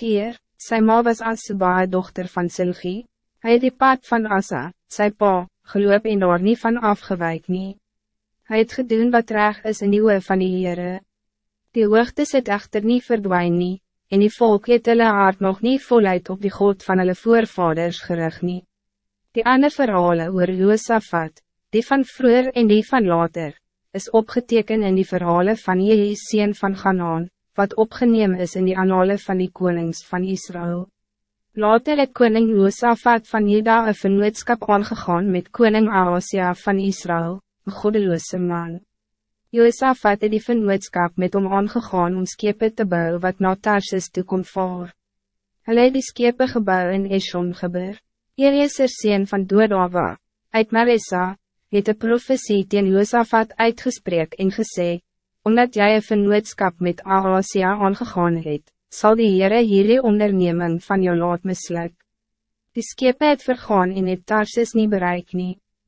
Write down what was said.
Geer, sy ma was Asuba, dochter van Silgi. Hij het die pad van Asa, sy pa, geloop en daar nie van afgewijk nie. Hy het gedoen wat reg is in die oor van die Heere. Die hoogtes het echter niet verdwijn nie, en die volk het hulle hart nog niet voluit op die God van hulle voorvaders gerig nie. Die ander verhalen oor Joosafat, die van vroeger en die van later, is opgeteken in die verhalen van Jehis sien van Ganaan, wat opgeneem is in die anale van die konings van Israël. Later het koning Joosafat van Juda een vernootskap aangegaan met koning Ahasia van Israël, een goddeloze man. Joosafat het die vernootskap met hom aangegaan om skepe te bouwen wat na Tarsis toe kon vaar. Hulle het die skepe gebouw in Eshon gebeur. Eliezer sien van Doodava, uit Marissa, het de profetie teen Josafat uitgesprek en gesê, omdat jij een vernootskap met Ahasia aangegaan het, zal die Heere hierdie onderneming van jou laat misluk. Die skepe het vergaan en het Tarsis niet bereik nie.